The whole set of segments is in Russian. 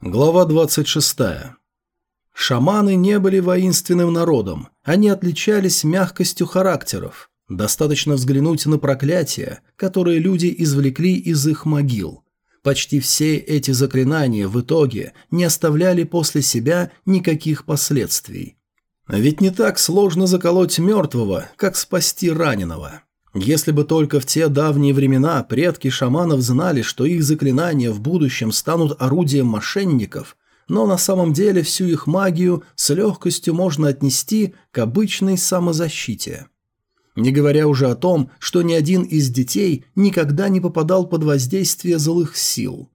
Глава 26. Шаманы не были воинственным народом, они отличались мягкостью характеров. Достаточно взглянуть на проклятия, которые люди извлекли из их могил. Почти все эти заклинания в итоге не оставляли после себя никаких последствий. Ведь не так сложно заколоть мертвого, как спасти раненого. Если бы только в те давние времена предки шаманов знали, что их заклинания в будущем станут орудием мошенников, но на самом деле всю их магию с легкостью можно отнести к обычной самозащите. Не говоря уже о том, что ни один из детей никогда не попадал под воздействие злых сил.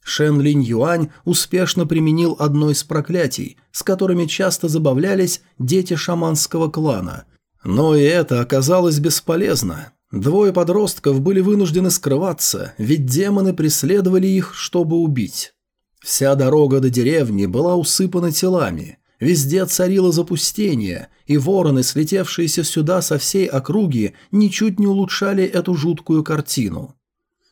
Шен Линь Юань успешно применил одно из проклятий, с которыми часто забавлялись дети шаманского клана – но и это оказалось бесполезно. Двое подростков были вынуждены скрываться, ведь демоны преследовали их, чтобы убить. Вся дорога до деревни была усыпана телами. Везде царило запустение, и вороны, слетевшиеся сюда со всей округи, ничуть не улучшали эту жуткую картину.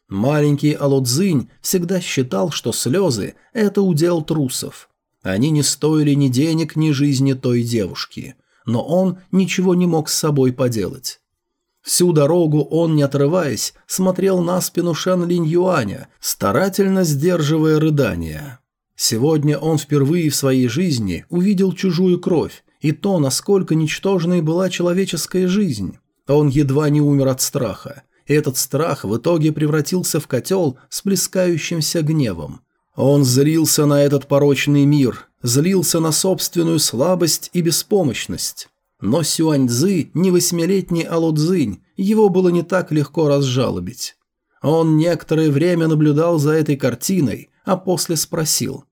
Маленький Алодзинь всегда считал, что слезы – это удел трусов. Они не стоили ни денег, ни жизни той девушки – но он ничего не мог с собой поделать. Всю дорогу он, не отрываясь, смотрел на спину Шан Линь Юаня, старательно сдерживая рыдания. Сегодня он впервые в своей жизни увидел чужую кровь и то, насколько ничтожной была человеческая жизнь. Он едва не умер от страха. Этот страх в итоге превратился в котел с плескающимся гневом. Он зрился на этот порочный мир, злился на собственную слабость и беспомощность. Но Сюаньзы не восьмилетний Алодзинь, его было не так легко разжалобить. Он некоторое время наблюдал за этой картиной, а после спросил.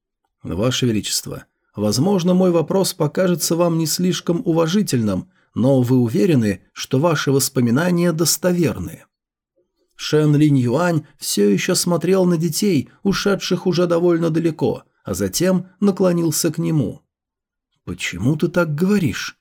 «Ваше Величество, возможно, мой вопрос покажется вам не слишком уважительным, но вы уверены, что ваши воспоминания достоверны?» Шен Линь Юань все еще смотрел на детей, ушедших уже довольно далеко – а затем наклонился к нему. «Почему ты так говоришь?»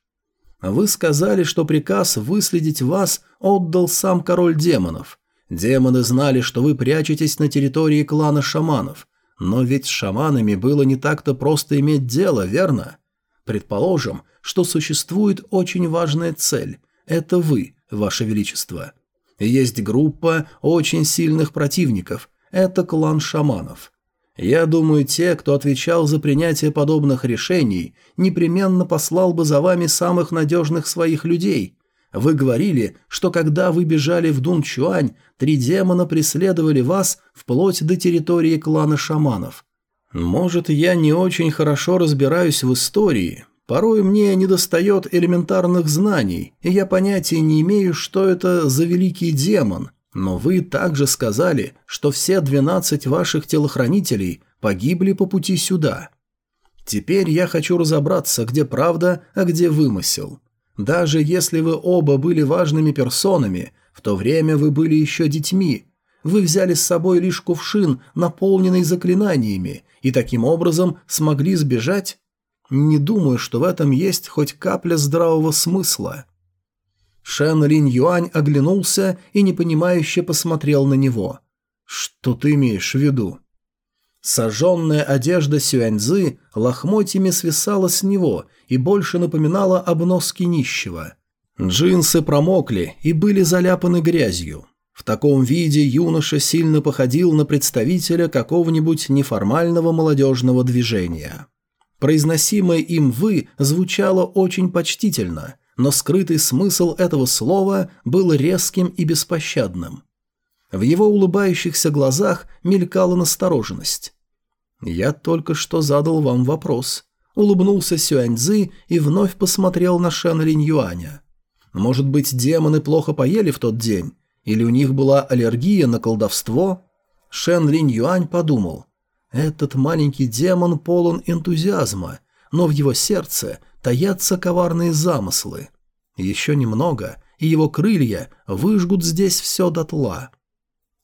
«Вы сказали, что приказ выследить вас отдал сам король демонов. Демоны знали, что вы прячетесь на территории клана шаманов. Но ведь с шаманами было не так-то просто иметь дело, верно? Предположим, что существует очень важная цель. Это вы, ваше величество. Есть группа очень сильных противников. Это клан шаманов. Я думаю, те, кто отвечал за принятие подобных решений, непременно послал бы за вами самых надежных своих людей. Вы говорили, что когда вы бежали в Дунчуань, три демона преследовали вас вплоть до территории клана шаманов. Может, я не очень хорошо разбираюсь в истории, Порой мне недостает элементарных знаний, и я понятия не имею, что это за великий демон, но вы также сказали, что все 12 ваших телохранителей погибли по пути сюда. Теперь я хочу разобраться, где правда, а где вымысел. Даже если вы оба были важными персонами, в то время вы были еще детьми. Вы взяли с собой лишь кувшин, наполненный заклинаниями, и таким образом смогли сбежать? Не думаю, что в этом есть хоть капля здравого смысла. Шэн Линь Юань оглянулся и непонимающе посмотрел на него. «Что ты имеешь в виду?» Сожженная одежда Сюаньзы лохмотьями свисала с него и больше напоминала обноски нищего. Джинсы промокли и были заляпаны грязью. В таком виде юноша сильно походил на представителя какого-нибудь неформального молодежного движения. Произносимое им «вы» звучало очень почтительно – но скрытый смысл этого слова был резким и беспощадным. В его улыбающихся глазах мелькала настороженность. «Я только что задал вам вопрос», — улыбнулся Сюаньзы и вновь посмотрел на Шен Линь Юаня. «Может быть, демоны плохо поели в тот день? Или у них была аллергия на колдовство?» Шен Линь Юань подумал. «Этот маленький демон полон энтузиазма, но в его сердце таятся коварные замыслы. Еще немного, и его крылья выжгут здесь все дотла.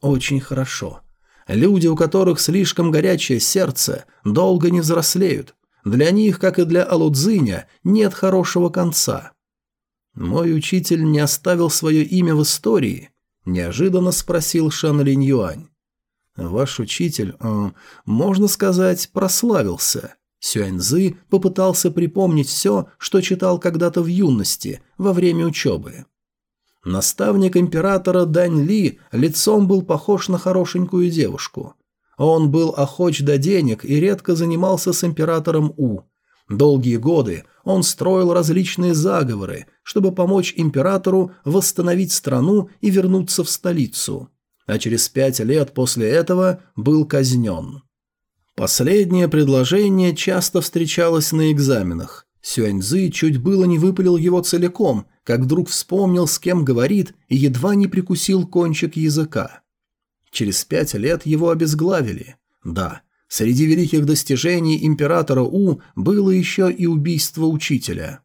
Очень хорошо. Люди, у которых слишком горячее сердце, долго не взрослеют. Для них, как и для Алудзиня, нет хорошего конца. «Мой учитель не оставил свое имя в истории?» – неожиданно спросил Шан Линь Юань. «Ваш учитель, э, можно сказать, прославился. Сюэньзы попытался припомнить все, что читал когда-то в юности, во время учебы. Наставник императора Дань Ли лицом был похож на хорошенькую девушку. Он был охоч до денег и редко занимался с императором У. Долгие годы он строил различные заговоры, чтобы помочь императору восстановить страну и вернуться в столицу. А через пять лет после этого был казнен. Последнее предложение часто встречалось на экзаменах. Сюаньзы чуть было не выпалил его целиком, как вдруг вспомнил, с кем говорит, и едва не прикусил кончик языка. Через пять лет его обезглавили. Да, среди великих достижений императора У было еще и убийство учителя.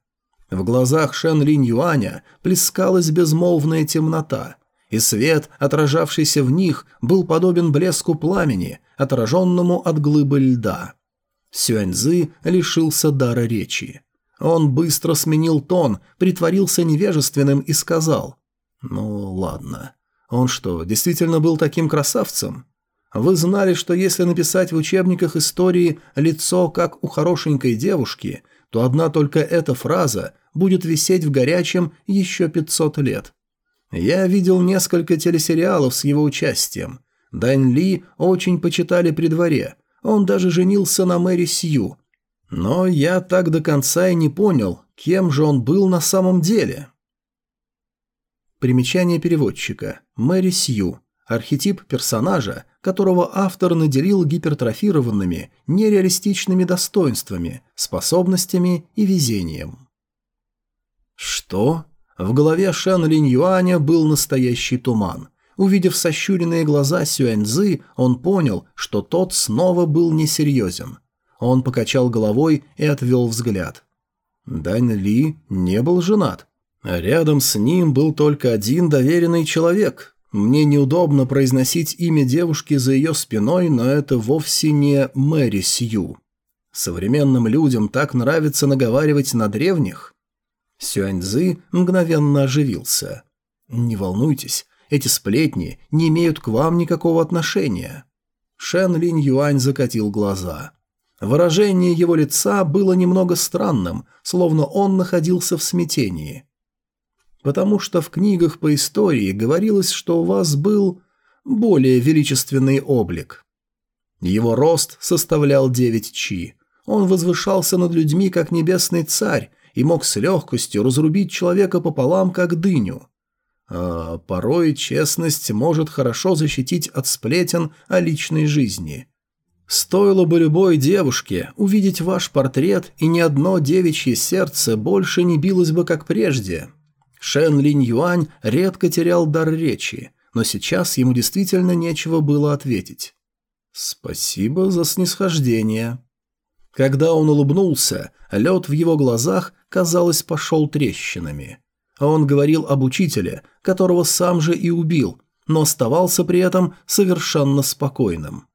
В глазах Шен Линь Юаня плескалась безмолвная темнота, и свет, отражавшийся в них, был подобен блеску пламени, отраженному от глыбы льда. Сюаньзы лишился дара речи. Он быстро сменил тон, притворился невежественным и сказал «Ну ладно, он что, действительно был таким красавцем?» Вы знали, что если написать в учебниках истории «лицо, как у хорошенькой девушки», то одна только эта фраза будет висеть в горячем еще 500 лет. Я видел несколько телесериалов с его участием. Дань Ли очень почитали при дворе, он даже женился на Мэри Сью. Но я так до конца и не понял, кем же он был на самом деле. Примечание переводчика. Мэри Сью. Архетип персонажа, которого автор наделил гипертрофированными, нереалистичными достоинствами, способностями и везением. Что? В голове Шэн Линь Юаня был настоящий туман. Увидев сощуренные глаза Сюэнь Цзы, он понял, что тот снова был несерьезен. Он покачал головой и отвел взгляд. Дань Ли не был женат. Рядом с ним был только один доверенный человек. Мне неудобно произносить имя девушки за ее спиной, но это вовсе не Мэри Сью. Современным людям так нравится наговаривать на древних. Сюаньзы мгновенно оживился. «Не волнуйтесь, эти сплетни не имеют к вам никакого отношения». Шен Линь Юань закатил глаза. Выражение его лица было немного странным, словно он находился в смятении. «Потому что в книгах по истории говорилось, что у вас был более величественный облик». Его рост составлял девять чи. Он возвышался над людьми, как небесный царь, и мог с легкостью разрубить человека пополам, как дыню. А порой честность может хорошо защитить от сплетен о личной жизни. Стоило бы любой девушке увидеть ваш портрет, и ни одно девичье сердце больше не билось бы, как прежде. Шен Линь Юань редко терял дар речи, но сейчас ему действительно нечего было ответить. «Спасибо за снисхождение», когда он улыбнулся, лед в его глазах, казалось, пошел трещинами. А он говорил об учителе, которого сам же и убил, но оставался при этом совершенно спокойным.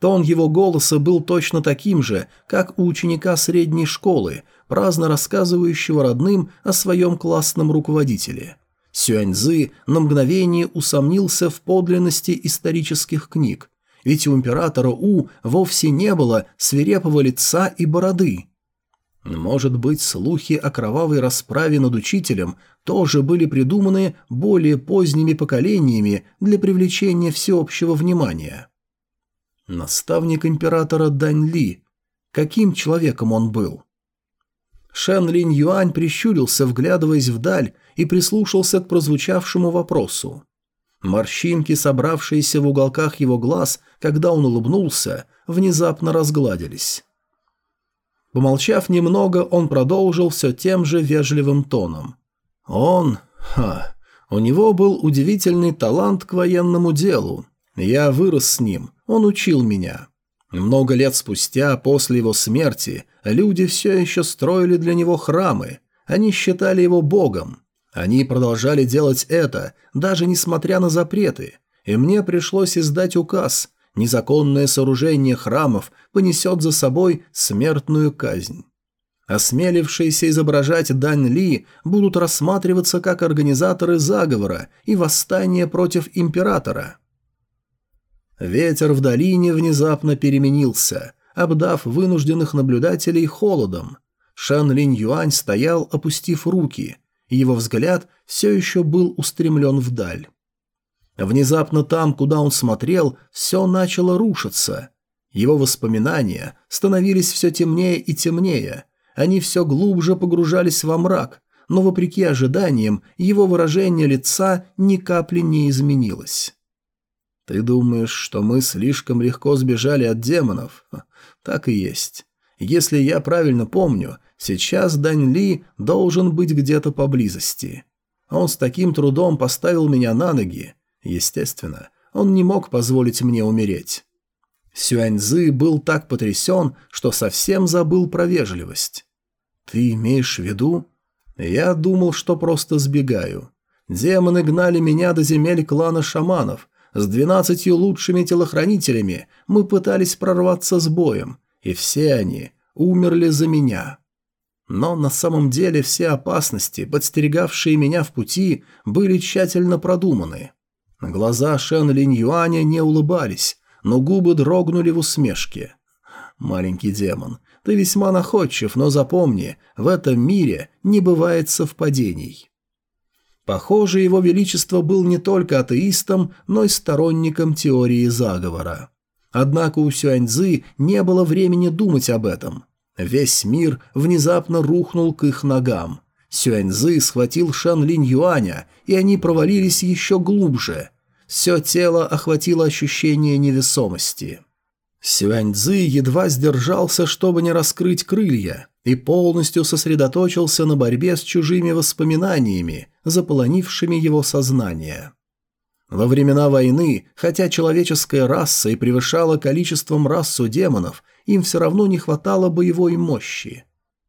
Тон его голоса был точно таким же, как у ученика средней школы, праздно рассказывающего родным о своем классном руководителе. Сюаньзы на мгновение усомнился в подлинности исторических книг, ведь у императора У вовсе не было свирепого лица и бороды. Может быть, слухи о кровавой расправе над учителем тоже были придуманы более поздними поколениями для привлечения всеобщего внимания. Наставник императора Дань Ли. Каким человеком он был? Шен Линь Юань прищурился, вглядываясь вдаль, и прислушался к прозвучавшему вопросу. Морщинки, собравшиеся в уголках его глаз, когда он улыбнулся, внезапно разгладились. Помолчав немного, он продолжил все тем же вежливым тоном. «Он... Ха... У него был удивительный талант к военному делу. Я вырос с ним, он учил меня. Много лет спустя, после его смерти, люди все еще строили для него храмы. Они считали его богом. Они продолжали делать это, даже несмотря на запреты, и мне пришлось издать указ «Незаконное сооружение храмов понесет за собой смертную казнь». Осмелившиеся изображать Дань Ли будут рассматриваться как организаторы заговора и восстания против императора. Ветер в долине внезапно переменился, обдав вынужденных наблюдателей холодом. Шан Линь Юань стоял, опустив руки – и его взгляд все еще был устремлен вдаль. Внезапно там, куда он смотрел, все начало рушиться. Его воспоминания становились все темнее и темнее. Они все глубже погружались во мрак, но, вопреки ожиданиям, его выражение лица ни капли не изменилось. «Ты думаешь, что мы слишком легко сбежали от демонов?» «Так и есть. Если я правильно помню, Сейчас Дань Ли должен быть где-то поблизости. Он с таким трудом поставил меня на ноги. Естественно, он не мог позволить мне умереть. Сюаньзы был так потрясен, что совсем забыл про вежливость. «Ты имеешь в виду?» Я думал, что просто сбегаю. Демоны гнали меня до земель клана шаманов. С двенадцатью лучшими телохранителями мы пытались прорваться с боем, и все они умерли за меня. Но на самом деле все опасности, подстерегавшие меня в пути, были тщательно продуманы. Глаза Шен Линь Юаня не улыбались, но губы дрогнули в усмешке. «Маленький демон, ты весьма находчив, но запомни, в этом мире не бывает совпадений». Похоже, его величество был не только атеистом, но и сторонником теории заговора. Однако у Сюаньзы не было времени думать об этом – Весь мир внезапно рухнул к их ногам. Сюаньзы схватил Шан Линь Юаня, и они провалились еще глубже. Все тело охватило ощущение невесомости. Сюаньзы едва сдержался, чтобы не раскрыть крылья, и полностью сосредоточился на борьбе с чужими воспоминаниями, заполонившими его сознание. Во времена войны, хотя человеческая раса и превышала количеством расу демонов – им все равно не хватало боевой мощи.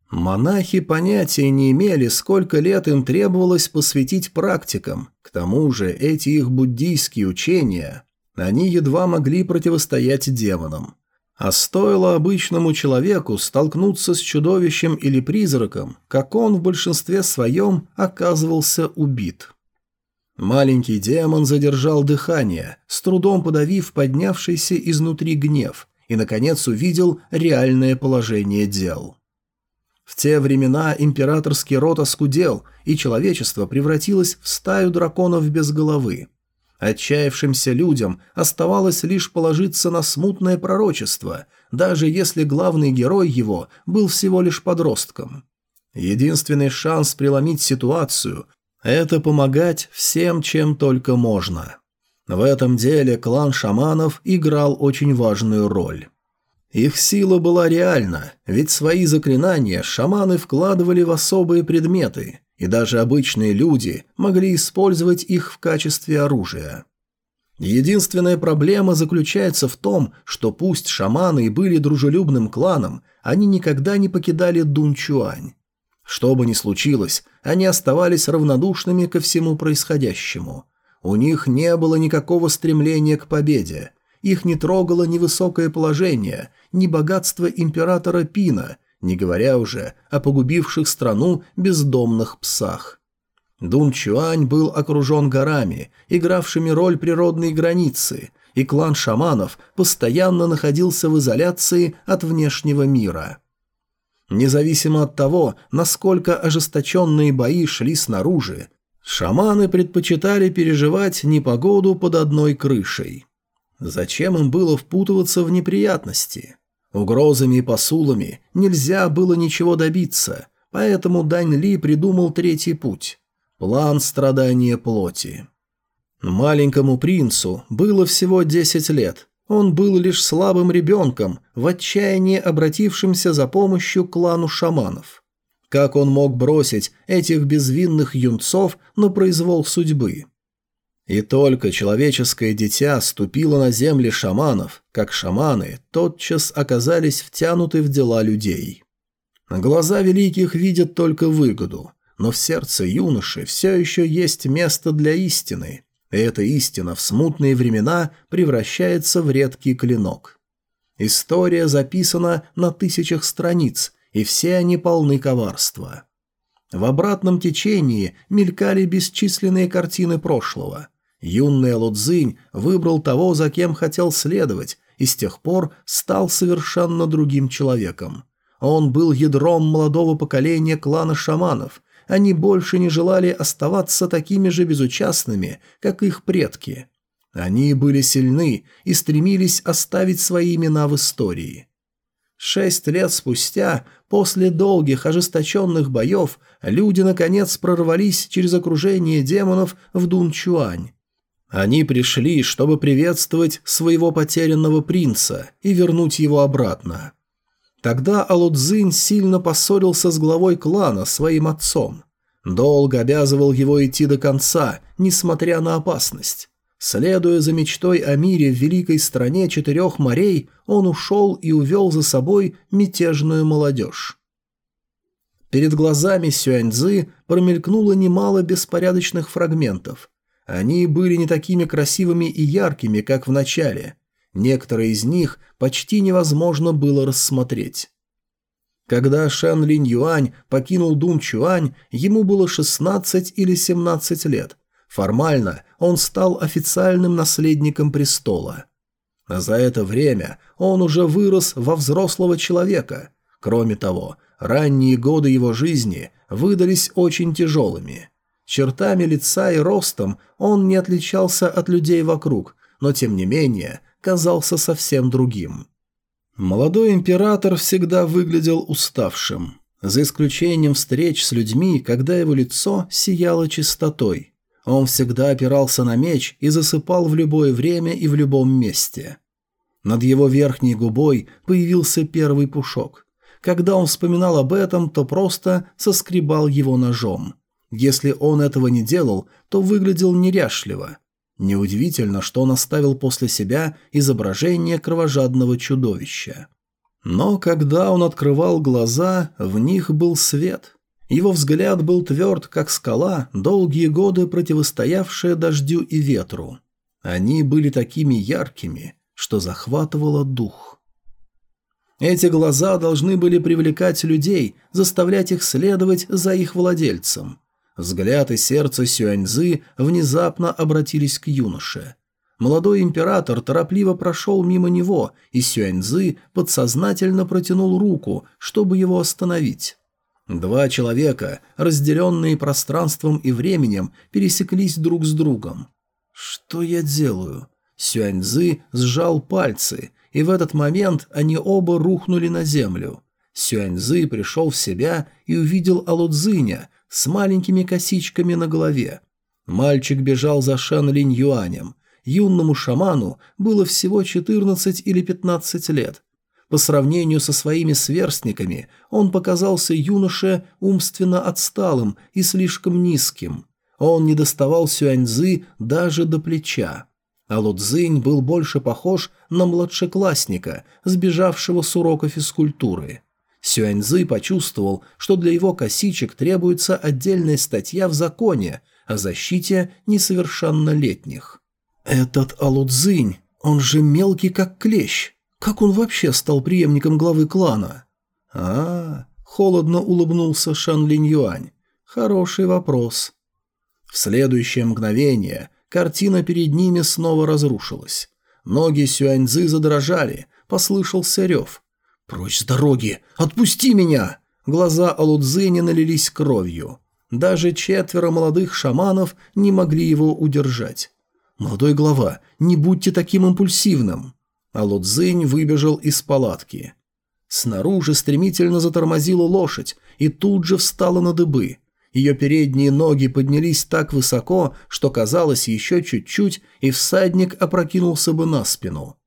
Монахи понятия не имели, сколько лет им требовалось посвятить практикам, к тому же эти их буддийские учения, они едва могли противостоять демонам. А стоило обычному человеку столкнуться с чудовищем или призраком, как он в большинстве своем оказывался убит. Маленький демон задержал дыхание, с трудом подавив поднявшийся изнутри гнев, и, наконец, увидел реальное положение дел. В те времена императорский род оскудел, и человечество превратилось в стаю драконов без головы. Отчаявшимся людям оставалось лишь положиться на смутное пророчество, даже если главный герой его был всего лишь подростком. Единственный шанс преломить ситуацию – это помогать всем, чем только можно. В этом деле клан шаманов играл очень важную роль. Их сила была реальна, ведь свои заклинания шаманы вкладывали в особые предметы, и даже обычные люди могли использовать их в качестве оружия. Единственная проблема заключается в том, что пусть шаманы и были дружелюбным кланом, они никогда не покидали Дунчуань. Что бы ни случилось, они оставались равнодушными ко всему происходящему – у них не было никакого стремления к победе. Их не трогало ни высокое положение, ни богатство императора Пина, не говоря уже о погубивших страну бездомных псах. Дун Чуань был окружен горами, игравшими роль природной границы, и клан шаманов постоянно находился в изоляции от внешнего мира. Независимо от того, насколько ожесточенные бои шли снаружи, Шаманы предпочитали переживать непогоду под одной крышей. Зачем им было впутываться в неприятности? Угрозами и посулами нельзя было ничего добиться, поэтому Дань Ли придумал третий путь – план страдания плоти. Маленькому принцу было всего 10 лет. Он был лишь слабым ребенком, в отчаянии обратившимся за помощью к клану шаманов. Как он мог бросить этих безвинных юнцов на произвол судьбы? И только человеческое дитя ступило на земли шаманов, как шаманы тотчас оказались втянуты в дела людей. Глаза великих видят только выгоду, но в сердце юноши все еще есть место для истины, и эта истина в смутные времена превращается в редкий клинок. История записана на тысячах страниц – и все они полны коварства. В обратном течении мелькали бесчисленные картины прошлого. Юный Лудзинь выбрал того, за кем хотел следовать, и с тех пор стал совершенно другим человеком. Он был ядром молодого поколения клана шаманов. Они больше не желали оставаться такими же безучастными, как их предки. Они были сильны и стремились оставить свои имена в истории. Шесть лет спустя, после долгих ожесточенных боев, люди, наконец, прорвались через окружение демонов в Дунчуань. Они пришли, чтобы приветствовать своего потерянного принца и вернуть его обратно. Тогда Алудзин сильно поссорился с главой клана, своим отцом. долго обязывал его идти до конца, несмотря на опасность. Следуя за мечтой о мире в великой стране четырех морей, он ушел и увел за собой мятежную молодежь. Перед глазами Сюаньзы промелькнуло немало беспорядочных фрагментов. Они были не такими красивыми и яркими, как в начале. Некоторые из них почти невозможно было рассмотреть. Когда Шан Линь Юань покинул Дун Чуань, ему было 16 или 17 лет – Формально он стал официальным наследником престола. А за это время он уже вырос во взрослого человека. Кроме того, ранние годы его жизни выдались очень тяжелыми. Чертами лица и ростом он не отличался от людей вокруг, но тем не менее казался совсем другим. Молодой император всегда выглядел уставшим, за исключением встреч с людьми, когда его лицо сияло чистотой. Он всегда опирался на меч и засыпал в любое время и в любом месте. Над его верхней губой появился первый пушок. Когда он вспоминал об этом, то просто соскребал его ножом. Если он этого не делал, то выглядел неряшливо. Неудивительно, что он оставил после себя изображение кровожадного чудовища. Но когда он открывал глаза, в них был свет. Его взгляд был тверд, как скала, долгие годы противостоявшая дождю и ветру. Они были такими яркими, что захватывало дух. Эти глаза должны были привлекать людей, заставлять их следовать за их владельцем. Взгляд и сердце Сюаньзы внезапно обратились к юноше. Молодой император торопливо прошел мимо него, и Сюаньзы подсознательно протянул руку, чтобы его остановить. Два человека, разделенные пространством и временем, пересеклись друг с другом. «Что я делаю?» Сюаньзы сжал пальцы, и в этот момент они оба рухнули на землю. Сюаньзы пришел в себя и увидел Алудзиня с маленькими косичками на голове. Мальчик бежал за Шан Линь Юанем. Юнному шаману было всего 14 или 15 лет – по сравнению со своими сверстниками он показался юноше умственно отсталым и слишком низким. Он не доставал Сюаньзы даже до плеча. А Лудзинь был больше похож на младшеклассника, сбежавшего с урока физкультуры. Сюаньзы почувствовал, что для его косичек требуется отдельная статья в законе о защите несовершеннолетних. «Этот Алудзинь, он же мелкий как клещ!» Как он вообще стал преемником главы клана? а, -а, -а холодно улыбнулся Шан Линь Юань. Хороший вопрос. В следующее мгновение картина перед ними снова разрушилась. Ноги Сюаньзы задрожали, послышался рев. «Прочь с дороги! Отпусти меня!» Глаза Алудзыни налились кровью. Даже четверо молодых шаманов не могли его удержать. «Молодой глава, не будьте таким импульсивным!» а Лудзинь выбежал из палатки. Снаружи стремительно затормозила лошадь и тут же встала на дыбы. Ее передние ноги поднялись так высоко, что казалось еще чуть-чуть, и всадник опрокинулся бы на спину.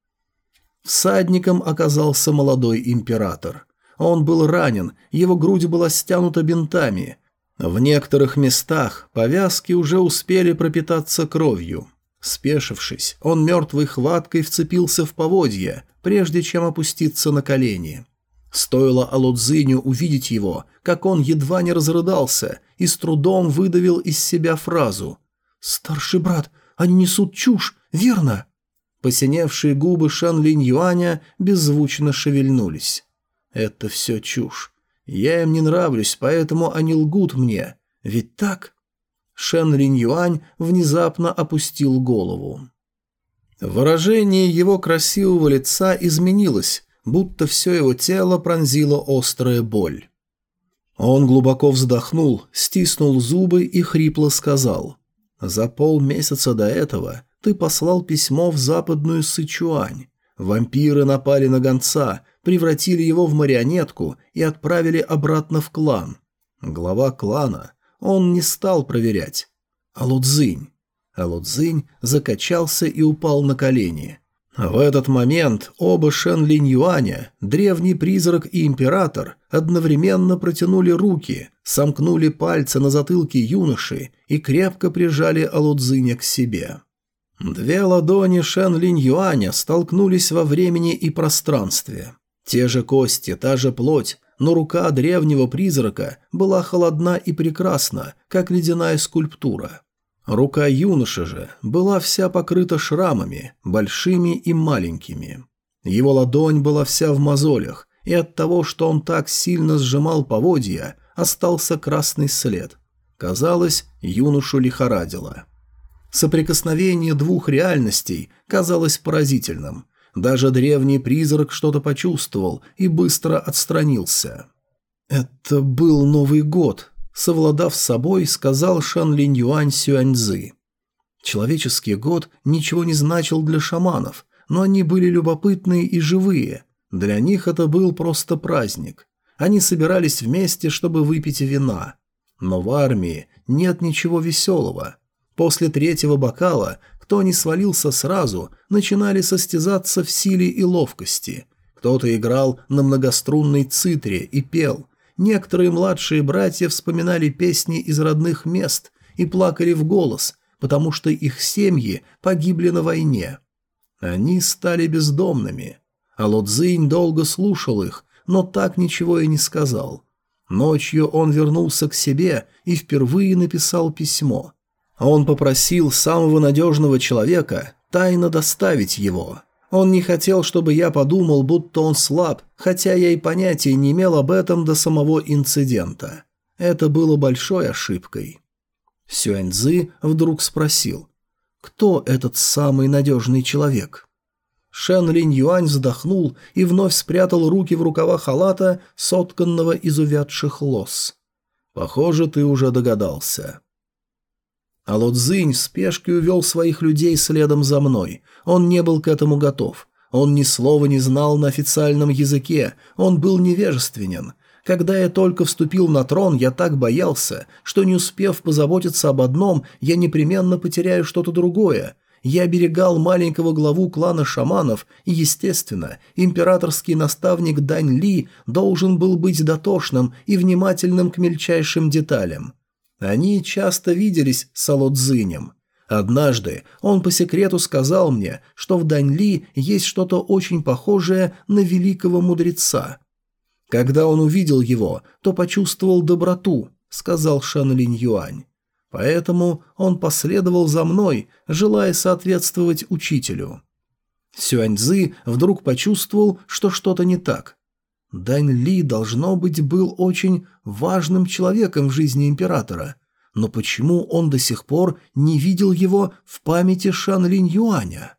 Всадником оказался молодой император. Он был ранен, его грудь была стянута бинтами. В некоторых местах повязки уже успели пропитаться кровью. Спешившись, он мертвой хваткой вцепился в поводья, прежде чем опуститься на колени. Стоило Алудзиню увидеть его, как он едва не разрыдался и с трудом выдавил из себя фразу «Старший брат, они несут чушь, верно?» Посиневшие губы Шан Линь Юаня беззвучно шевельнулись. «Это все чушь. Я им не нравлюсь, поэтому они лгут мне. Ведь так?» Шен Линь Юань внезапно опустил голову. Выражение его красивого лица изменилось, будто все его тело пронзила острая боль. Он глубоко вздохнул, стиснул зубы и хрипло сказал. «За полмесяца до этого ты послал письмо в западную Сычуань. Вампиры напали на гонца, превратили его в марионетку и отправили обратно в клан. Глава клана он не стал проверять. Алудзинь. Алудзинь закачался и упал на колени. А в этот момент оба Шен Линь Юаня, древний призрак и император, одновременно протянули руки, сомкнули пальцы на затылке юноши и крепко прижали Алудзиня к себе. Две ладони Шен Линь Юаня столкнулись во времени и пространстве. Те же кости, та же плоть, но рука древнего призрака была холодна и прекрасна, как ледяная скульптура. Рука юноши же была вся покрыта шрамами, большими и маленькими. Его ладонь была вся в мозолях, и от того, что он так сильно сжимал поводья, остался красный след. Казалось, юношу лихорадило. Соприкосновение двух реальностей казалось поразительным – даже древний призрак что-то почувствовал и быстро отстранился. «Это был Новый год», — совладав с собой, сказал Шан Линь Юань Сюаньзы. Человеческий год ничего не значил для шаманов, но они были любопытные и живые. Для них это был просто праздник. Они собирались вместе, чтобы выпить вина. Но в армии нет ничего веселого. После третьего бокала кто не свалился сразу, начинали состязаться в силе и ловкости. Кто-то играл на многострунной цитре и пел. Некоторые младшие братья вспоминали песни из родных мест и плакали в голос, потому что их семьи погибли на войне. Они стали бездомными. А Лодзинь долго слушал их, но так ничего и не сказал. Ночью он вернулся к себе и впервые написал письмо – а он попросил самого надежного человека тайно доставить его. Он не хотел, чтобы я подумал, будто он слаб, хотя я и понятия не имел об этом до самого инцидента. Это было большой ошибкой. Сюэньцзы вдруг спросил, «Кто этот самый надежный человек?» Шен Линь Юань вздохнул и вновь спрятал руки в рукава халата, сотканного из увядших лос. «Похоже, ты уже догадался». А Лодзинь в спешке увел своих людей следом за мной. Он не был к этому готов. Он ни слова не знал на официальном языке, он был невежественен. Когда я только вступил на трон, я так боялся, что не успев позаботиться об одном, я непременно потеряю что-то другое. Я оберегал маленького главу клана шаманов, и, естественно, императорский наставник Дань Ли должен был быть дотошным и внимательным к мельчайшим деталям. Они часто виделись с Алодзинем. Однажды он по секрету сказал мне, что в Даньли есть что-то очень похожее на великого мудреца. Когда он увидел его, то почувствовал доброту, сказал Шан Линь Юань. Поэтому он последовал за мной, желая соответствовать учителю. Сюаньзы вдруг почувствовал, что что-то не так. Дайн Ли, должно быть, был очень важным человеком в жизни императора. Но почему он до сих пор не видел его в памяти Шан Линь Юаня?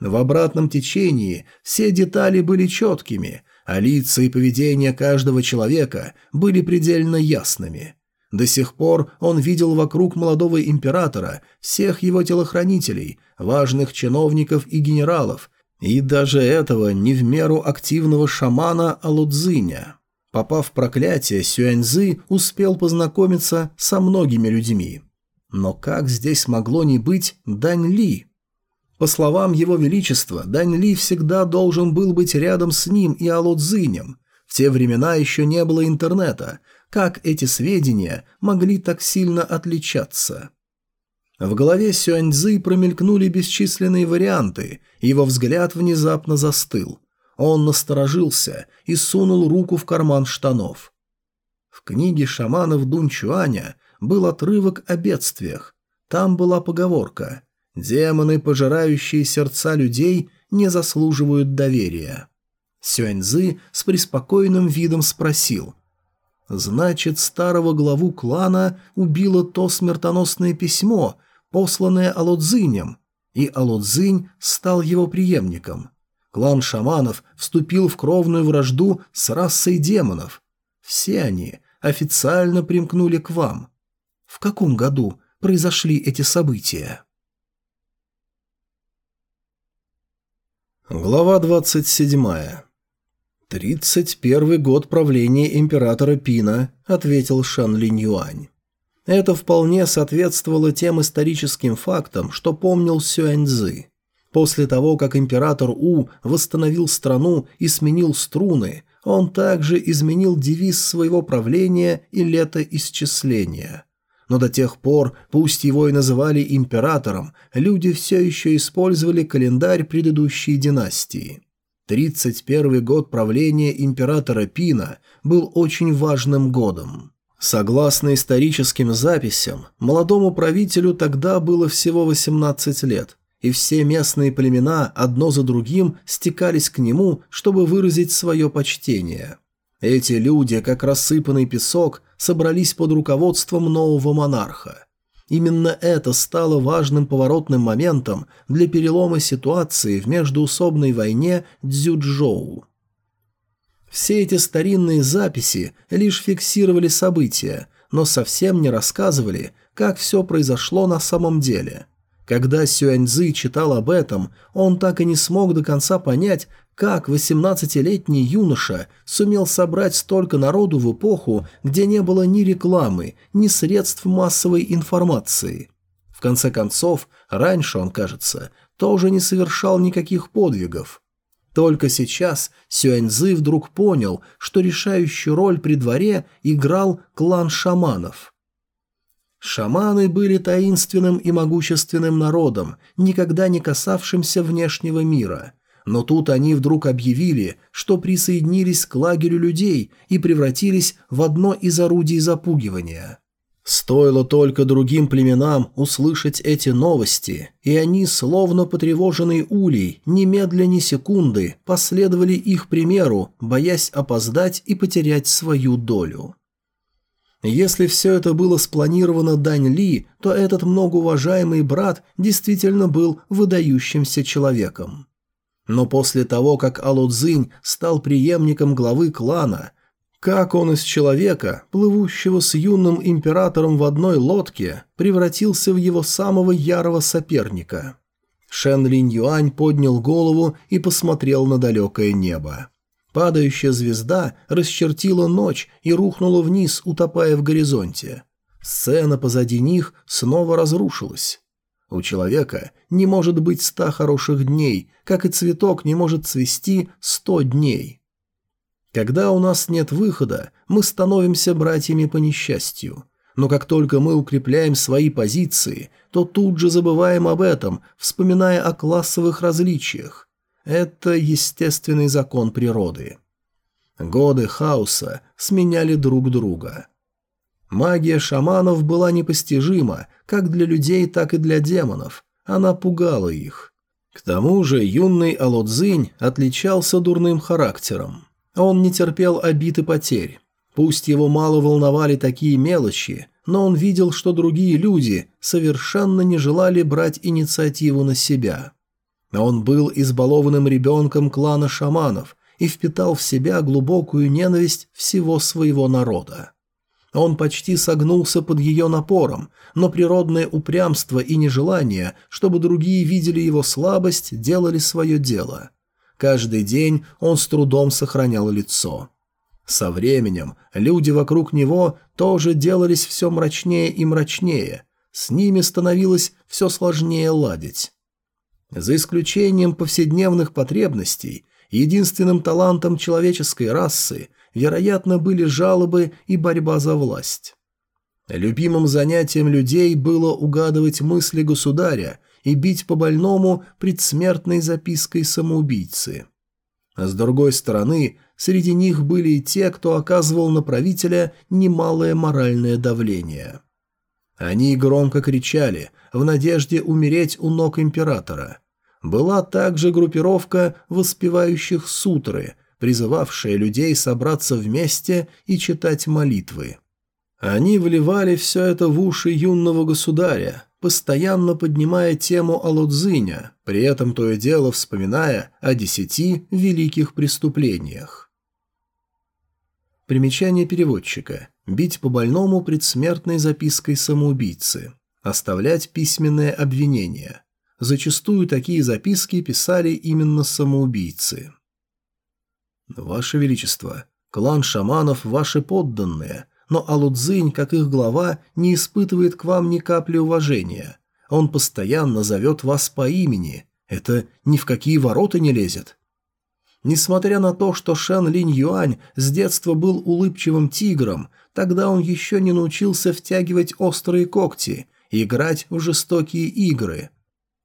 В обратном течении все детали были четкими, а лица и поведение каждого человека были предельно ясными. До сих пор он видел вокруг молодого императора всех его телохранителей, важных чиновников и генералов, и даже этого не в меру активного шамана Алудзиня. Попав в проклятие, Сюаньзы успел познакомиться со многими людьми. Но как здесь могло не быть Дань Ли? По словам его величества, Дань Ли всегда должен был быть рядом с ним и Алудзинем. В те времена еще не было интернета. Как эти сведения могли так сильно отличаться? В голове Сюаньзы промелькнули бесчисленные варианты, его взгляд внезапно застыл. Он насторожился и сунул руку в карман штанов. В книге шаманов Дунчуаня был отрывок о бедствиях. Там была поговорка «Демоны, пожирающие сердца людей, не заслуживают доверия». Сюаньзы с преспокойным видом спросил – Значит, старого главу клана убило то смертоносное письмо, посланное Алодзинем, и Алодзинь стал его преемником. Клан шаманов вступил в кровную вражду с расой демонов. Все они официально примкнули к вам. В каком году произошли эти события? Глава 27. «Тридцать первый год правления императора Пина», — ответил Шан Линь Юань. Это вполне соответствовало тем историческим фактам, что помнил Сюэньцзы. После того, как император У восстановил страну и сменил струны, он также изменил девиз своего правления и летоисчисления. Но до тех пор, пусть его и называли императором, люди все еще использовали календарь предыдущей династии. 31 год правления императора Пина был очень важным годом. Согласно историческим записям, молодому правителю тогда было всего 18 лет, и все местные племена одно за другим стекались к нему, чтобы выразить свое почтение. Эти люди, как рассыпанный песок, собрались под руководством нового монарха. Именно это стало важным поворотным моментом для перелома ситуации в междуусобной войне Дзюджоу. Все эти старинные записи лишь фиксировали события, но совсем не рассказывали, как все произошло на самом деле. Когда Сюаньзы читал об этом, он так и не смог до конца понять, как 18-летний юноша сумел собрать столько народу в эпоху, где не было ни рекламы, ни средств массовой информации. В конце концов, раньше он, кажется, тоже не совершал никаких подвигов. Только сейчас Сюаньзы вдруг понял, что решающую роль при дворе играл клан шаманов. Шаманы были таинственным и могущественным народом, никогда не касавшимся внешнего мира. Но тут они вдруг объявили, что присоединились к лагерю людей и превратились в одно из орудий запугивания. Стоило только другим племенам услышать эти новости, и они, словно потревоженные улей, немедленно ни секунды последовали их примеру, боясь опоздать и потерять свою долю. Если все это было спланировано Дань Ли, то этот многоуважаемый брат действительно был выдающимся человеком. Но после того, как Алудзинь стал преемником главы клана – как он из человека, плывущего с юным императором в одной лодке, превратился в его самого ярого соперника? Шен Линь Юань поднял голову и посмотрел на далекое небо. Падающая звезда расчертила ночь и рухнула вниз, утопая в горизонте. Сцена позади них снова разрушилась. У человека не может быть ста хороших дней, как и цветок не может цвести сто дней. Когда у нас нет выхода, мы становимся братьями по несчастью. Но как только мы укрепляем свои позиции, то тут же забываем об этом, вспоминая о классовых различиях. Это естественный закон природы. Годы хаоса сменяли друг друга. Магия шаманов была непостижима как для людей, так и для демонов. Она пугала их. К тому же юный Алодзинь отличался дурным характером. Он не терпел обид и потерь. Пусть его мало волновали такие мелочи, но он видел, что другие люди совершенно не желали брать инициативу на себя. Он был избалованным ребенком клана шаманов и впитал в себя глубокую ненависть всего своего народа. Он почти согнулся под ее напором, но природное упрямство и нежелание, чтобы другие видели его слабость, делали свое дело. Каждый день он с трудом сохранял лицо. Со временем люди вокруг него тоже делались все мрачнее и мрачнее. С ними становилось все сложнее ладить. За исключением повседневных потребностей, единственным талантом человеческой расы, вероятно, были жалобы и борьба за власть. Любимым занятием людей было угадывать мысли государя и бить по больному предсмертной запиской самоубийцы. А с другой стороны, среди них были и те, кто оказывал на правителя немалое моральное давление. Они громко кричали, в надежде умереть у ног императора. Была также группировка воспевающих сутры, призывавшая людей собраться вместе и читать молитвы. Они вливали все это в уши юного государя, постоянно поднимая тему о Алудзиня, при этом то и дело вспоминая о десяти великих преступлениях. Примечание переводчика. Бить по больному предсмертной запиской самоубийцы. Оставлять письменное обвинение. Зачастую такие записки писали именно самоубийцы. «Ваше Величество, клан шаманов – ваши подданные, но Алудзинь, как их глава, не испытывает к вам ни капли уважения. Он постоянно зовет вас по имени. Это ни в какие ворота не лезет. Несмотря на то, что Шан Линь Юань с детства был улыбчивым тигром, тогда он еще не научился втягивать острые когти и играть в жестокие игры.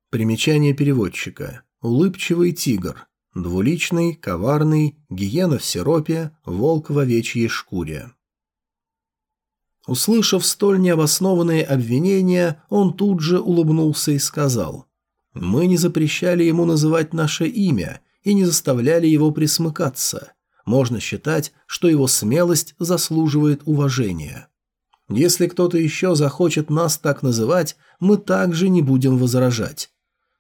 Примечание переводчика. Улыбчивый тигр. Двуличный, коварный, гиена в сиропе, волк в овечьей шкуре. Услышав столь необоснованные обвинения, он тут же улыбнулся и сказал, «Мы не запрещали ему называть наше имя и не заставляли его присмыкаться. Можно считать, что его смелость заслуживает уважения. Если кто-то еще захочет нас так называть, мы также не будем возражать».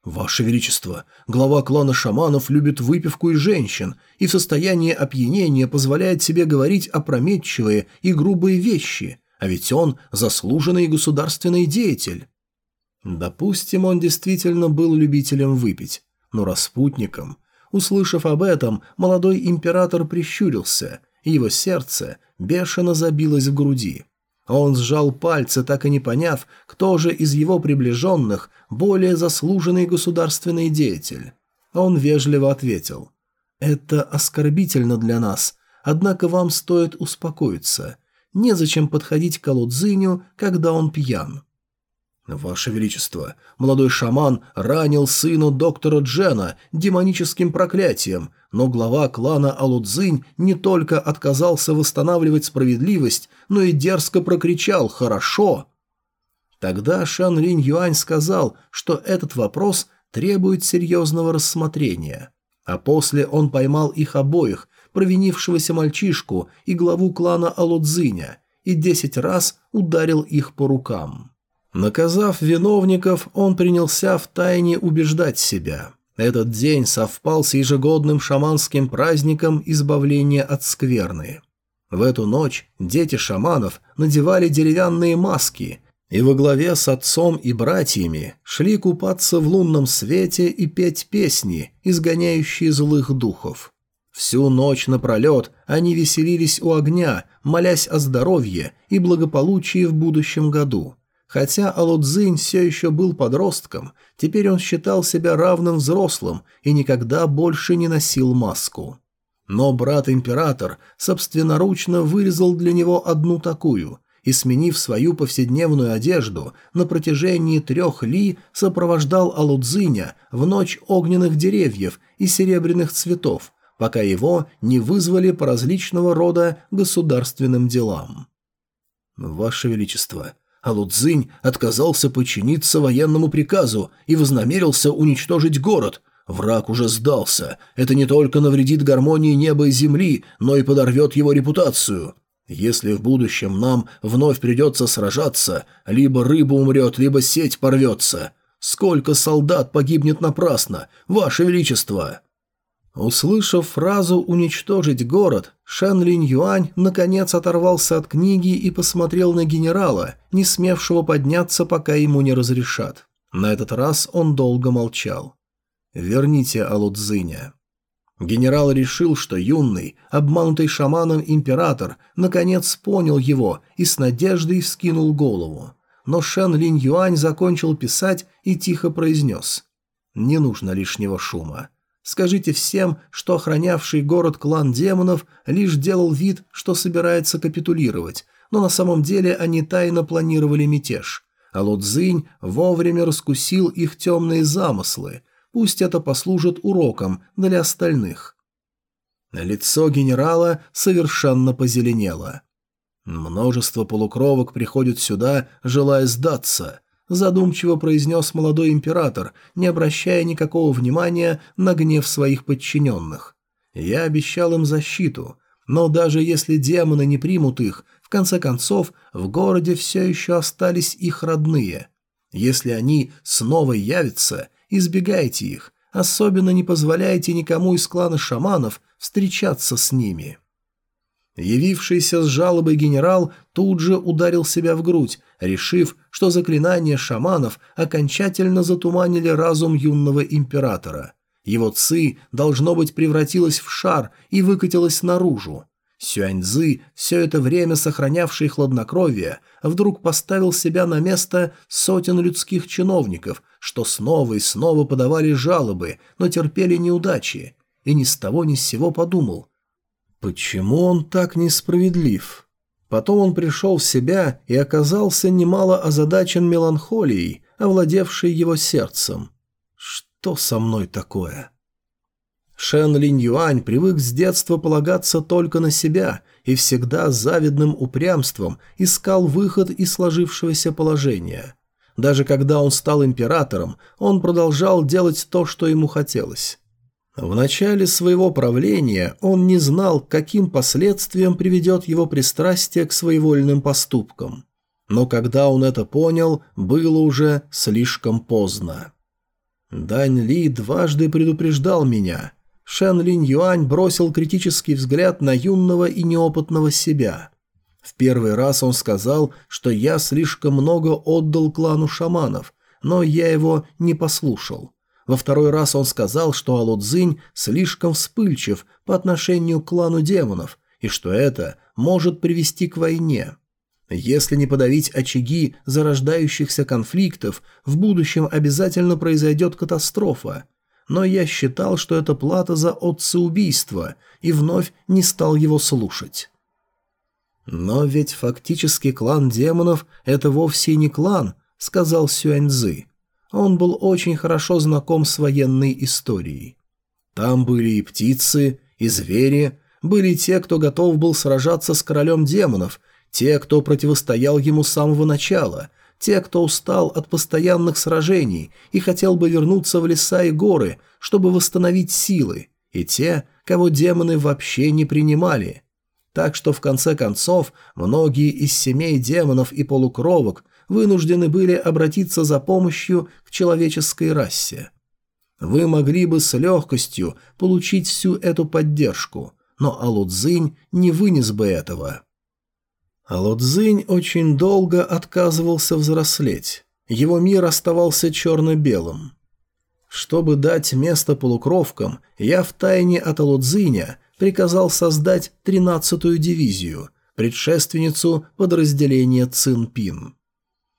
«Ваше Величество, глава клана шаманов любит выпивку и женщин, и в состоянии опьянения позволяет себе говорить опрометчивые и грубые вещи», а ведь он заслуженный государственный деятель. Допустим, он действительно был любителем выпить, но распутником. Услышав об этом, молодой император прищурился, и его сердце бешено забилось в груди. Он сжал пальцы, так и не поняв, кто же из его приближенных более заслуженный государственный деятель. Он вежливо ответил. «Это оскорбительно для нас, однако вам стоит успокоиться. Незачем подходить к Алудзиню, когда он пьян. «Ваше Величество, молодой шаман ранил сыну доктора Джена демоническим проклятием, но глава клана Алудзинь не только отказался восстанавливать справедливость, но и дерзко прокричал «Хорошо!». Тогда Шан Линь Юань сказал, что этот вопрос требует серьезного рассмотрения. А после он поймал их обоих провинившегося мальчишку и главу клана Алодзиня и десять раз ударил их по рукам. Наказав виновников, он принялся втайне убеждать себя. Этот день совпал с ежегодным шаманским праздником избавления от скверны. В эту ночь дети шаманов надевали деревянные маски и во главе с отцом и братьями шли купаться в лунном свете и петь песни, изгоняющие злых духов. Всю ночь напролет они веселились у огня, молясь о здоровье и благополучии в будущем году. Хотя Алудзинь все еще был подростком, теперь он считал себя равным взрослым и никогда больше не носил маску. Но брат-император собственноручно вырезал для него одну такую и, сменив свою повседневную одежду, на протяжении трех ли сопровождал Алудзиня в ночь огненных деревьев и серебряных цветов, пока его не вызвали по различного рода государственным делам. «Ваше Величество, Алудзинь отказался подчиниться военному приказу и вознамерился уничтожить город. Враг уже сдался. Это не только навредит гармонии неба и земли, но и подорвет его репутацию. Если в будущем нам вновь придется сражаться, либо рыба умрет, либо сеть порвется. Сколько солдат погибнет напрасно, Ваше Величество!» Услышав фразу «уничтожить город», Шан Линь Юань наконец оторвался от книги и посмотрел на генерала, не смевшего подняться, пока ему не разрешат. На этот раз он долго молчал. «Верните Алудзиня». Генерал решил, что юный, обманутый шаманом император, наконец понял его и с надеждой вскинул голову. Но Шен Линь Юань закончил писать и тихо произнес «Не нужно лишнего шума». Скажите всем, что охранявший город клан демонов лишь делал вид, что собирается капитулировать, но на самом деле они тайно планировали мятеж. А Лодзинь вовремя раскусил их темные замыслы. Пусть это послужит уроком для остальных. Лицо генерала совершенно позеленело. Множество полукровок приходят сюда, желая сдаться задумчиво произнес молодой император, не обращая никакого внимания на гнев своих подчиненных. «Я обещал им защиту, но даже если демоны не примут их, в конце концов в городе все еще остались их родные. Если они снова явятся, избегайте их, особенно не позволяйте никому из клана шаманов встречаться с ними». Явившийся с жалобой генерал тут же ударил себя в грудь, решив, что заклинания шаманов окончательно затуманили разум юного императора. Его ци, должно быть, превратилась в шар и выкатилась наружу. Сюаньзы, все это время сохранявший хладнокровие, вдруг поставил себя на место сотен людских чиновников, что снова и снова подавали жалобы, но терпели неудачи, и ни с того ни с сего подумал – Почему он так несправедлив? Потом он пришел в себя и оказался немало озадачен меланхолией, овладевшей его сердцем. Что со мной такое? Шен Линь Юань привык с детства полагаться только на себя и всегда завидным упрямством искал выход из сложившегося положения. Даже когда он стал императором, он продолжал делать то, что ему хотелось. В начале своего правления он не знал, каким последствиям приведет его пристрастие к своевольным поступкам. Но когда он это понял, было уже слишком поздно. Дань Ли дважды предупреждал меня. Шен Линь Юань бросил критический взгляд на юного и неопытного себя. В первый раз он сказал, что я слишком много отдал клану шаманов, но я его не послушал. Во второй раз он сказал, что Алудзинь слишком вспыльчив по отношению к клану демонов и что это может привести к войне. Если не подавить очаги зарождающихся конфликтов, в будущем обязательно произойдет катастрофа. Но я считал, что это плата за отцеубийство, и вновь не стал его слушать. Но ведь фактически клан демонов – это вовсе не клан, сказал Сюаньзы. Он был очень хорошо знаком с военной историей. Там были и птицы, и звери, были те, кто готов был сражаться с королем демонов, те, кто противостоял ему с самого начала, те, кто устал от постоянных сражений и хотел бы вернуться в леса и горы, чтобы восстановить силы, и те, кого демоны вообще не принимали. Так что в конце концов многие из семей демонов и полукровок вынуждены были обратиться за помощью к человеческой расе. Вы могли бы с легкостью получить всю эту поддержку, но Алудзинь не вынес бы этого. Алудзинь очень долго отказывался взрослеть. Его мир оставался черно-белым. Чтобы дать место полукровкам, я втайне от Алудзиня приказал создать тринадцатую дивизию, предшественницу подразделения Цинпин.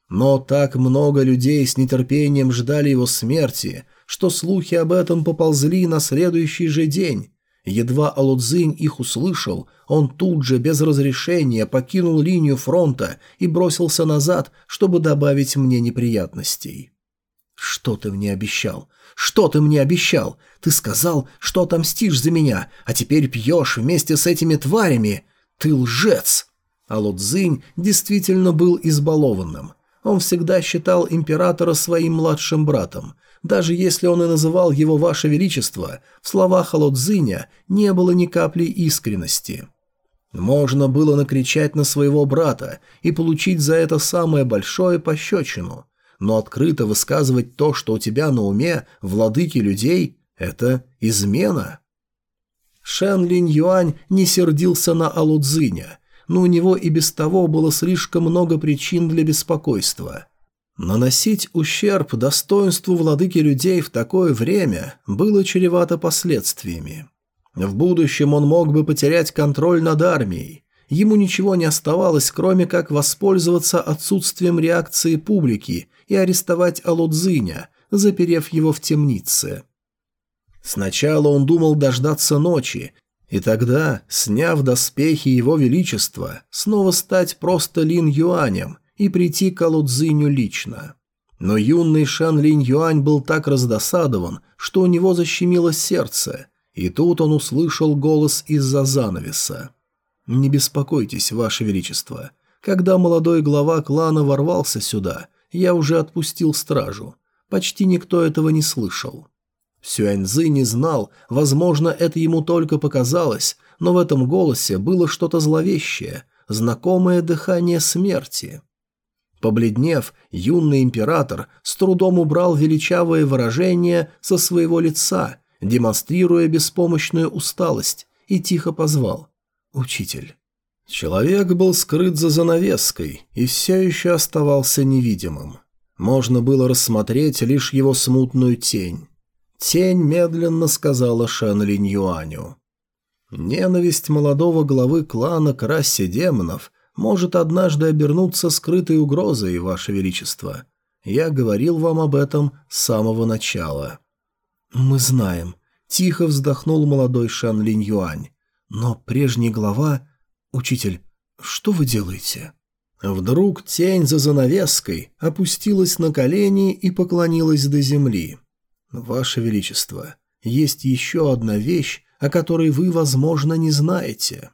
Но так много людей с нетерпением ждали его смерти, что слухи об этом поползли на следующий же день. Едва Алудзинь их услышал, он тут же без разрешения покинул линию фронта и бросился назад, чтобы добавить мне неприятностей. «Что ты мне обещал? Что ты мне обещал? Ты сказал, что отомстишь за меня, а теперь пьешь вместе с этими тварями! Ты лжец!» Алудзинь действительно был избалованным – он всегда считал императора своим младшим братом. Даже если он и называл его «Ваше Величество», в словах Алодзиня не было ни капли искренности. Можно было накричать на своего брата и получить за это самое большое пощечину. Но открыто высказывать то, что у тебя на уме, владыки людей, это измена. Шен Линь Юань не сердился на Алудзиня – но у него и без того было слишком много причин для беспокойства. Наносить ущерб достоинству владыки людей в такое время было чревато последствиями. В будущем он мог бы потерять контроль над армией. Ему ничего не оставалось, кроме как воспользоваться отсутствием реакции публики и арестовать Алудзиня, заперев его в темнице. Сначала он думал дождаться ночи и тогда, сняв доспехи его величества, снова стать просто Лин Юанем и прийти к Алудзиню лично. Но юный Шан Лин Юань был так раздосадован, что у него защемило сердце, и тут он услышал голос из-за занавеса. «Не беспокойтесь, Ваше Величество. Когда молодой глава клана ворвался сюда, я уже отпустил стражу. Почти никто этого не слышал». Сюэньзы не знал, возможно, это ему только показалось, но в этом голосе было что-то зловещее, знакомое дыхание смерти. Побледнев, юный император с трудом убрал величавое выражение со своего лица, демонстрируя беспомощную усталость, и тихо позвал «Учитель». Человек был скрыт за занавеской и все еще оставался невидимым. Можно было рассмотреть лишь его смутную тень. Тень медленно сказала Шэн Линь Юаню. Ненависть молодого главы клана к расе демонов может однажды обернуться скрытой угрозой, Ваше Величество. Я говорил вам об этом с самого начала. Мы знаем. Тихо вздохнул молодой Шан Линь Юань. Но прежний глава... Учитель, что вы делаете? Вдруг тень за занавеской опустилась на колени и поклонилась до земли. «Ваше Величество, есть еще одна вещь, о которой вы, возможно, не знаете».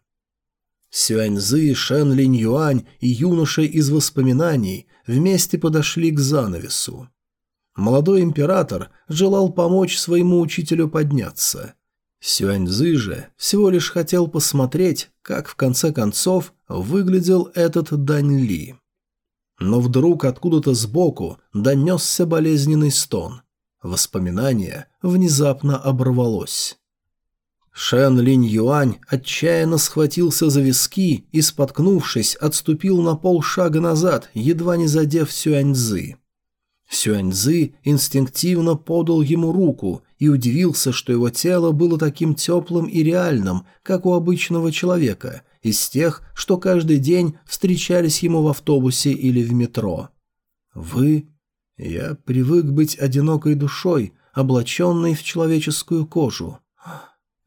Сюаньзы, Шен Линь Юань и юноша из воспоминаний вместе подошли к занавесу. Молодой император желал помочь своему учителю подняться. Сюаньзы же всего лишь хотел посмотреть, как в конце концов выглядел этот Дань Ли. Но вдруг откуда-то сбоку донесся болезненный стон. Воспоминание внезапно оборвалось. Шен Линь Юань отчаянно схватился за виски и, споткнувшись, отступил на полшага назад, едва не задев Сюань Цзы. Сюань Цзы инстинктивно подал ему руку и удивился, что его тело было таким теплым и реальным, как у обычного человека, из тех, что каждый день встречались ему в автобусе или в метро. «Вы я привык быть одинокой душой, облаченной в человеческую кожу.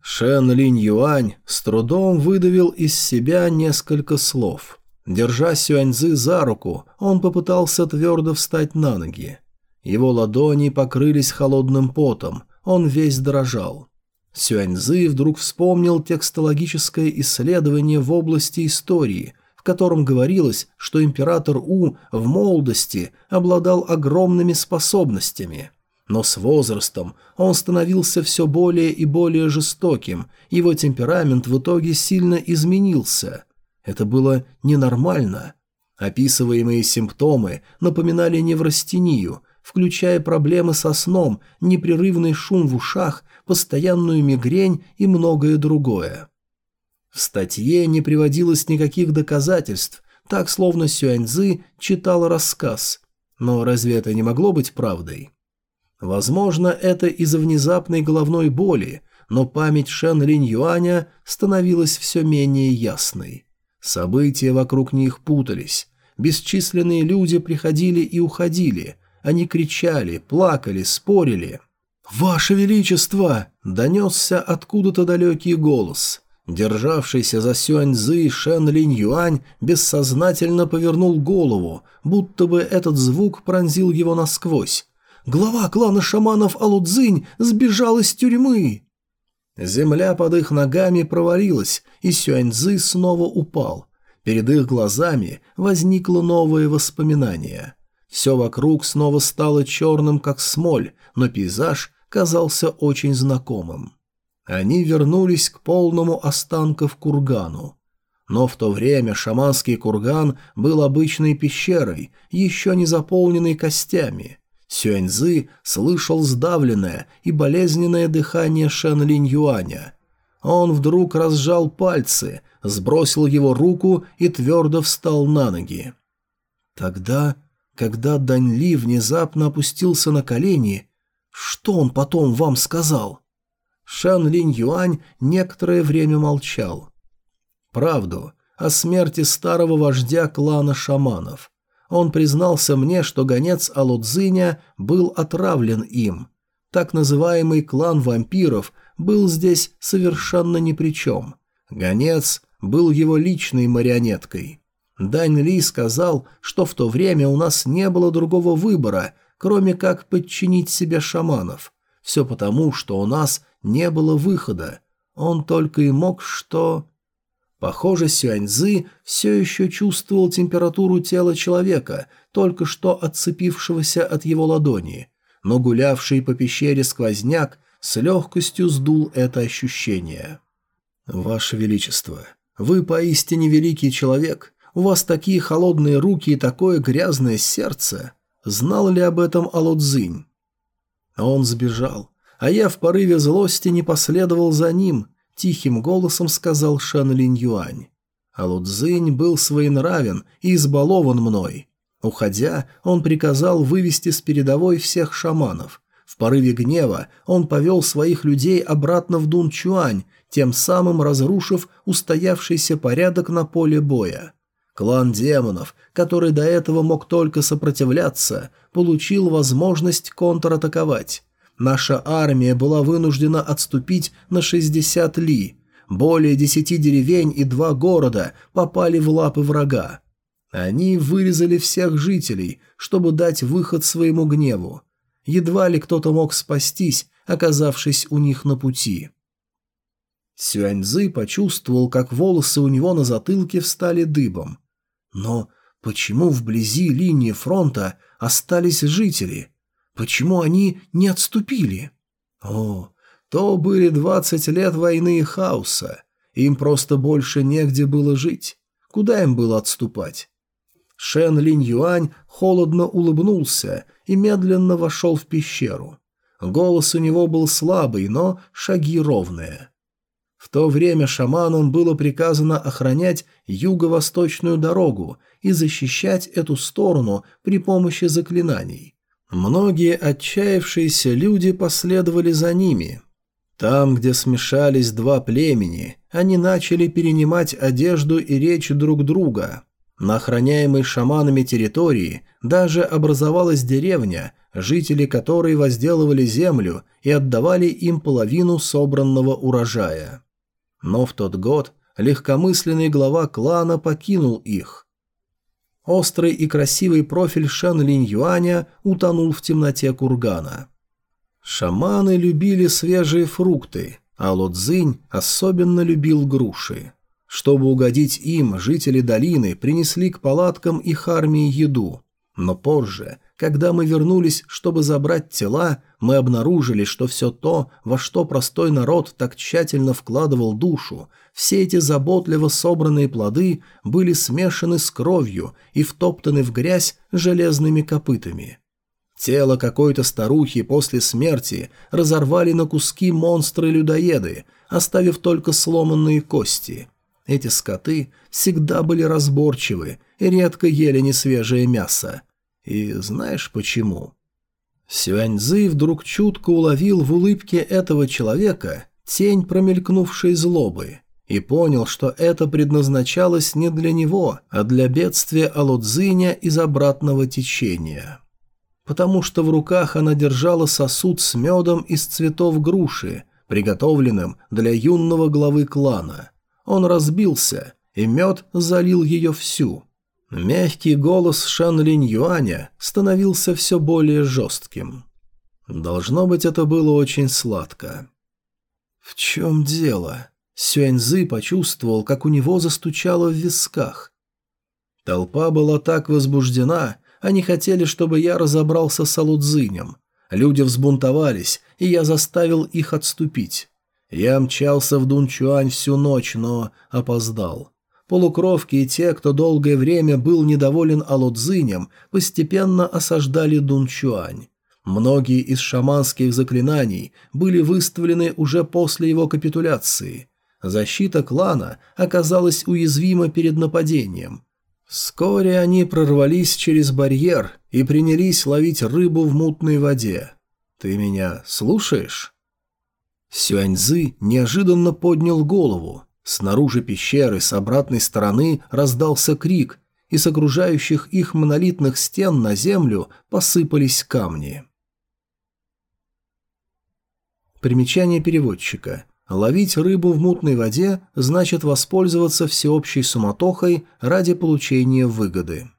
Шен Линь Юань с трудом выдавил из себя несколько слов. Держа Сюаньзы за руку, он попытался твердо встать на ноги. Его ладони покрылись холодным потом, он весь дрожал. Сюаньзы вдруг вспомнил текстологическое исследование в области истории – котором говорилось, что император У в молодости обладал огромными способностями. Но с возрастом он становился все более и более жестоким, его темперамент в итоге сильно изменился. Это было ненормально. Описываемые симптомы напоминали неврастению, включая проблемы со сном, непрерывный шум в ушах, постоянную мигрень и многое другое. В статье не приводилось никаких доказательств, так словно Сюаньзы читал рассказ. Но разве это не могло быть правдой? Возможно, это из-за внезапной головной боли, но память Шэн Линь Юаня становилась все менее ясной. События вокруг них путались. Бесчисленные люди приходили и уходили. Они кричали, плакали, спорили. «Ваше Величество!» – донесся откуда-то далекий голос – Державшийся за Сюаньзы Шен Линь Юань бессознательно повернул голову, будто бы этот звук пронзил его насквозь. Глава клана шаманов Алудзинь сбежал из тюрьмы. Земля под их ногами проварилась, и Сюаньзы снова упал. Перед их глазами возникло новое воспоминание. Все вокруг снова стало черным, как смоль, но пейзаж казался очень знакомым. Они вернулись к полному останков кургану. Но в то время шаманский курган был обычной пещерой, еще не заполненной костями. Сюэньзы слышал сдавленное и болезненное дыхание Шэн Линь Юаня. Он вдруг разжал пальцы, сбросил его руку и твердо встал на ноги. Тогда, когда Даньли внезапно опустился на колени, что он потом вам сказал? — Шан Линь Юань некоторое время молчал. «Правду о смерти старого вождя клана шаманов. Он признался мне, что гонец Алудзиня был отравлен им. Так называемый клан вампиров был здесь совершенно ни при чем. Гонец был его личной марионеткой. Дань Ли сказал, что в то время у нас не было другого выбора, кроме как подчинить себе шаманов. Все потому, что у нас не было выхода. Он только и мог что... Похоже, Сюаньзы все еще чувствовал температуру тела человека, только что отцепившегося от его ладони. Но гулявший по пещере сквозняк с легкостью сдул это ощущение. «Ваше Величество, вы поистине великий человек. У вас такие холодные руки и такое грязное сердце. Знал ли об этом Алодзинь?» Он сбежал а я в порыве злости не последовал за ним», – тихим голосом сказал Шан Линь Юань. А Лудзинь был своенравен и избалован мной. Уходя, он приказал вывести с передовой всех шаманов. В порыве гнева он повел своих людей обратно в Дунчуань, тем самым разрушив устоявшийся порядок на поле боя. Клан демонов, который до этого мог только сопротивляться, получил возможность контратаковать. Наша армия была вынуждена отступить на 60 ли. Более 10 деревень и два города попали в лапы врага. Они вырезали всех жителей, чтобы дать выход своему гневу. Едва ли кто-то мог спастись, оказавшись у них на пути. Сюаньзы почувствовал, как волосы у него на затылке встали дыбом. Но почему вблизи линии фронта остались жители – Почему они не отступили? О, то были двадцать лет войны и хаоса. Им просто больше негде было жить. Куда им было отступать? Шен Линь Юань холодно улыбнулся и медленно вошел в пещеру. Голос у него был слабый, но шаги ровные. В то время шаманам было приказано охранять юго-восточную дорогу и защищать эту сторону при помощи заклинаний. Многие отчаявшиеся люди последовали за ними. Там, где смешались два племени, они начали перенимать одежду и речь друг друга. На охраняемой шаманами территории даже образовалась деревня, жители которой возделывали землю и отдавали им половину собранного урожая. Но в тот год легкомысленный глава клана покинул их, Острый и красивый профиль Шан Линь Юаня утонул в темноте кургана. Шаманы любили свежие фрукты, а Лодзинь особенно любил груши. Чтобы угодить им, жители долины принесли к палаткам их армии еду. Но позже, когда мы вернулись, чтобы забрать тела, мы обнаружили, что все то, во что простой народ так тщательно вкладывал душу, все эти заботливо собранные плоды были смешаны с кровью и втоптаны в грязь железными копытами. Тело какой-то старухи после смерти разорвали на куски монстры-людоеды, оставив только сломанные кости. Эти скоты всегда были разборчивы и редко ели несвежее мясо. И знаешь почему? Сюаньзы вдруг чутко уловил в улыбке этого человека тень промелькнувшей злобы и понял, что это предназначалось не для него, а для бедствия Алудзиня из обратного течения. Потому что в руках она держала сосуд с медом из цветов груши, приготовленным для юного главы клана. Он разбился, и мед залил ее всю. Мягкий голос Шан Линь Юаня становился все более жестким. Должно быть, это было очень сладко. «В чем дело?» Сюэньзы почувствовал, как у него застучало в висках. Толпа была так возбуждена, они хотели, чтобы я разобрался с Алудзинем. Люди взбунтовались, и я заставил их отступить. Я мчался в Дунчуань всю ночь, но опоздал. Полукровки и те, кто долгое время был недоволен Алудзинем, постепенно осаждали Дунчуань. Многие из шаманских заклинаний были выставлены уже после его капитуляции. Защита клана оказалась уязвима перед нападением. Вскоре они прорвались через барьер и принялись ловить рыбу в мутной воде. «Ты меня слушаешь?» Сюаньзы неожиданно поднял голову. Снаружи пещеры с обратной стороны раздался крик, и с окружающих их монолитных стен на землю посыпались камни. Примечание переводчика – Ловить рыбу в мутной воде значит воспользоваться всеобщей суматохой ради получения выгоды.